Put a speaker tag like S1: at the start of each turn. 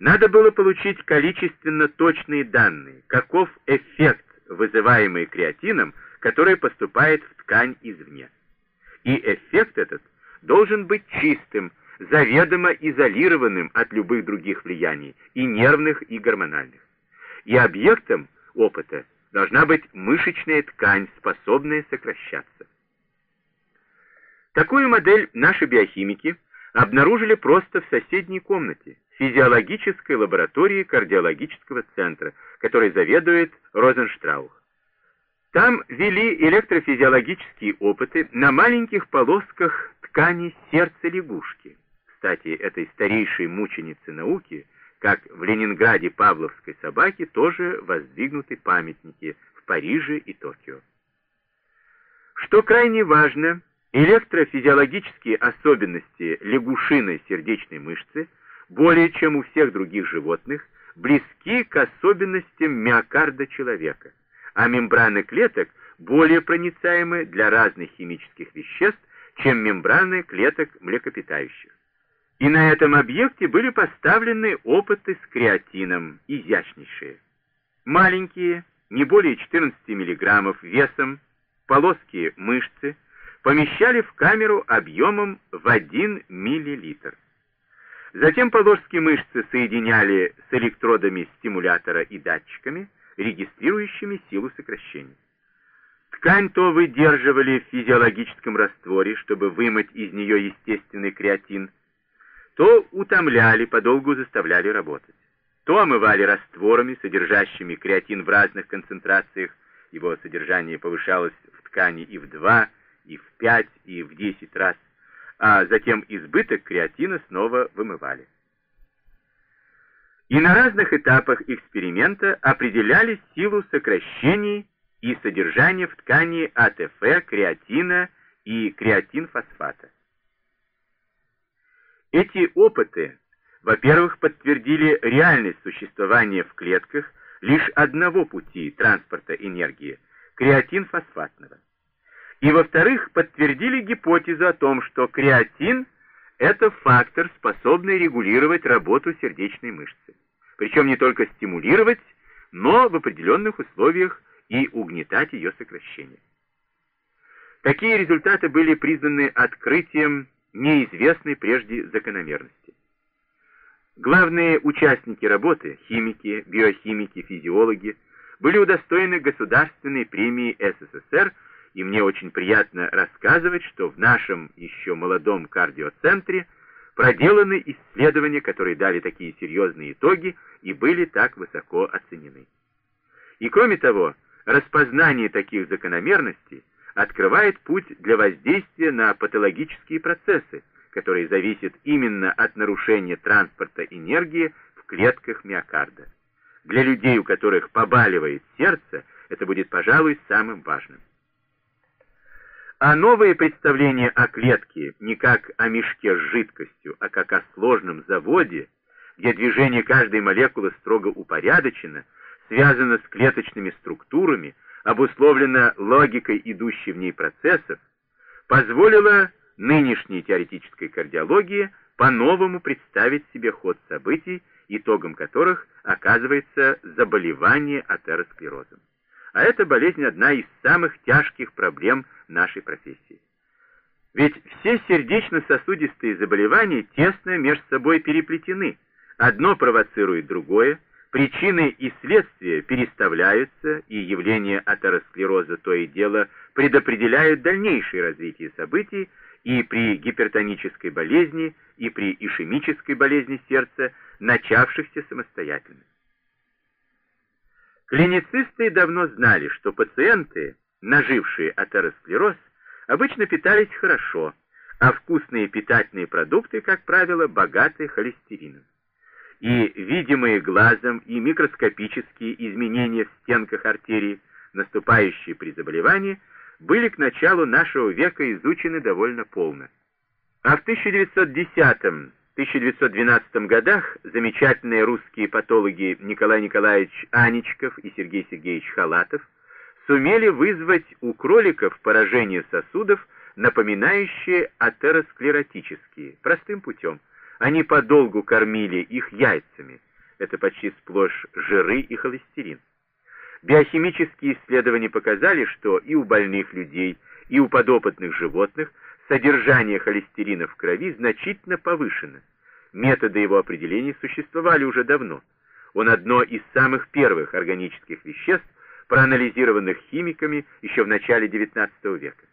S1: Надо было получить количественно точные данные, каков эффект, вызываемый креатином, который поступает в ткань извне. И эффект этот должен быть чистым, заведомо изолированным от любых других влияний, и нервных, и гормональных. И объектом опыта должна быть мышечная ткань, способная сокращаться. Такую модель наши биохимики обнаружили просто в соседней комнате, физиологической лаборатории кардиологического центра, которой заведует Розенштраух. Там вели электрофизиологические опыты на маленьких полосках ткани сердца лягушки. Кстати, этой старейшей мученицы науки, как в Ленинграде Павловской собаке, тоже воздвигнуты памятники в Париже и Токио. Что крайне важно, электрофизиологические особенности лягушиной сердечной мышцы более чем у всех других животных близки к особенностям миокарда человека, а мембраны клеток более проницаемы для разных химических веществ, чем мембраны клеток млекопитающих. И на этом объекте были поставлены опыты с креатином, изящнейшие. Маленькие, не более 14 мг весом, полоски мышцы помещали в камеру объемом в 1 мл. Затем полоски мышцы соединяли с электродами стимулятора и датчиками, регистрирующими силу сокращения. Ткань то выдерживали в физиологическом растворе, чтобы вымыть из нее естественный креатин, то утомляли, подолгу заставляли работать. То омывали растворами, содержащими креатин в разных концентрациях, его содержание повышалось в ткани и в 2, и в 5, и в 10 раз, а затем избыток креатина снова вымывали. И на разных этапах эксперимента определяли силу сокращений и содержание в ткани АТФ, креатина и креатинфосфата. Эти опыты, во-первых, подтвердили реальность существования в клетках лишь одного пути транспорта энергии – креатинфосфатного. И, во-вторых, подтвердили гипотезу о том, что креатин – это фактор, способный регулировать работу сердечной мышцы. Причем не только стимулировать, но в определенных условиях и угнетать ее сокращение. Такие результаты были признаны открытием неизвестной прежде закономерности. Главные участники работы, химики, биохимики, физиологи, были удостоены Государственной премии СССР и мне очень приятно рассказывать, что в нашем еще молодом кардиоцентре проделаны исследования, которые дали такие серьезные итоги и были так высоко оценены. И кроме того, распознание таких закономерностей открывает путь для воздействия на патологические процессы, которые зависят именно от нарушения транспорта энергии в клетках миокарда. Для людей, у которых побаливает сердце, это будет, пожалуй, самым важным. А новые представления о клетке не как о мешке с жидкостью, а как о сложном заводе, где движение каждой молекулы строго упорядочено, связано с клеточными структурами, обусловлено логикой идущей в ней процессов, позволило нынешней теоретической кардиологии по-новому представить себе ход событий, итогом которых оказывается заболевание атеросклерозом а эта болезнь одна из самых тяжких проблем нашей профессии. Ведь все сердечно-сосудистые заболевания тесно между собой переплетены. Одно провоцирует другое, причины и следствия переставляются, и явление атеросклероза то и дело предопределяют дальнейшее развитие событий и при гипертонической болезни, и при ишемической болезни сердца, начавшихся самостоятельно. Клиницисты давно знали, что пациенты, нажившие атеросклероз, обычно питались хорошо, а вкусные питательные продукты, как правило, богаты холестерином. И видимые глазом и микроскопические изменения в стенках артерий, наступающие при заболевании, были к началу нашего века изучены довольно полно. А в 1910 1912 годах замечательные русские патологи Николай Николаевич Аничков и Сергей Сергеевич Халатов сумели вызвать у кроликов поражение сосудов, напоминающие атеросклеротические, простым путем. Они подолгу кормили их яйцами, это почти сплошь жиры и холестерин. Биохимические исследования показали, что и у больных людей, и у подопытных животных содержание холестерина в крови значительно повышено. Методы его определения существовали уже давно. Он одно из самых первых органических веществ, проанализированных химиками еще в начале XIX века.